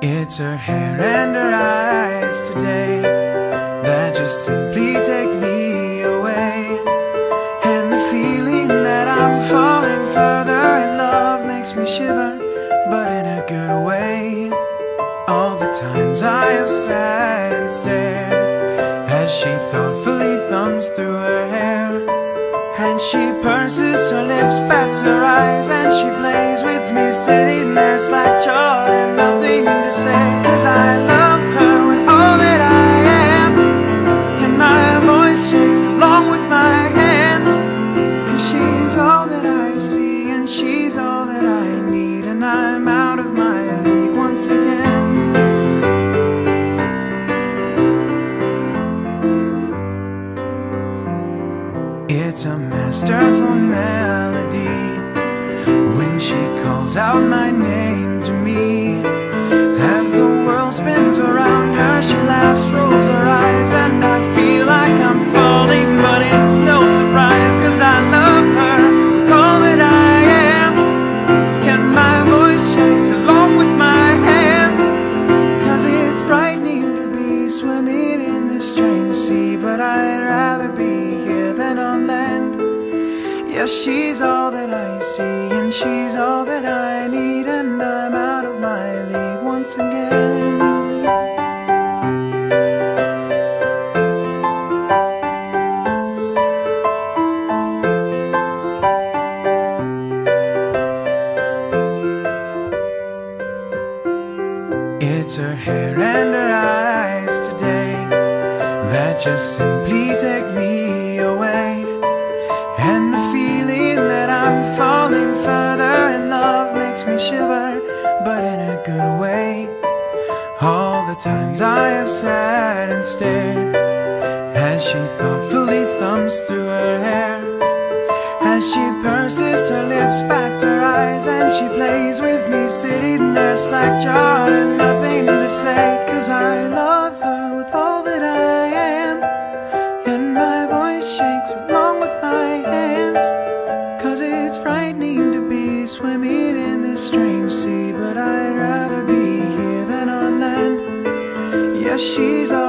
It's her hair and her eyes today that just simply take me away. And the feeling that I'm falling further in love makes me shiver, but in a good way. All the times I have sat and stared as she thoughtfully thumbs through her hair. And she purses her lips, bats her eyes, and she plays with me, sitting there slack jawed and It's a masterful melody. When she calls out my name to me. World spins around her, she laughs, rolls her eyes, and I feel like I'm falling, but it's no surprise, cause I love her with all that I am. And my voice shakes along with my hands, cause it's frightening to be swimming in this strange sea, but I'd rather be here than on land. Yes, she's all that I see, and she's all that I need, It's her hair and her eyes today that just simply take me away. And the feeling that I'm falling further in love makes me shiver, but in a good way. All the times I have sat and stared as she thoughtfully thumbs through her hair. As she purses her lips, bats her eyes, and she plays with me, sitting there slack jawed and nothing to say. Cause I love her with all that I am, and my voice shakes along with my hands. Cause it's frightening to be swimming in this strange sea, but I'd rather be here than on land. Yes, she's all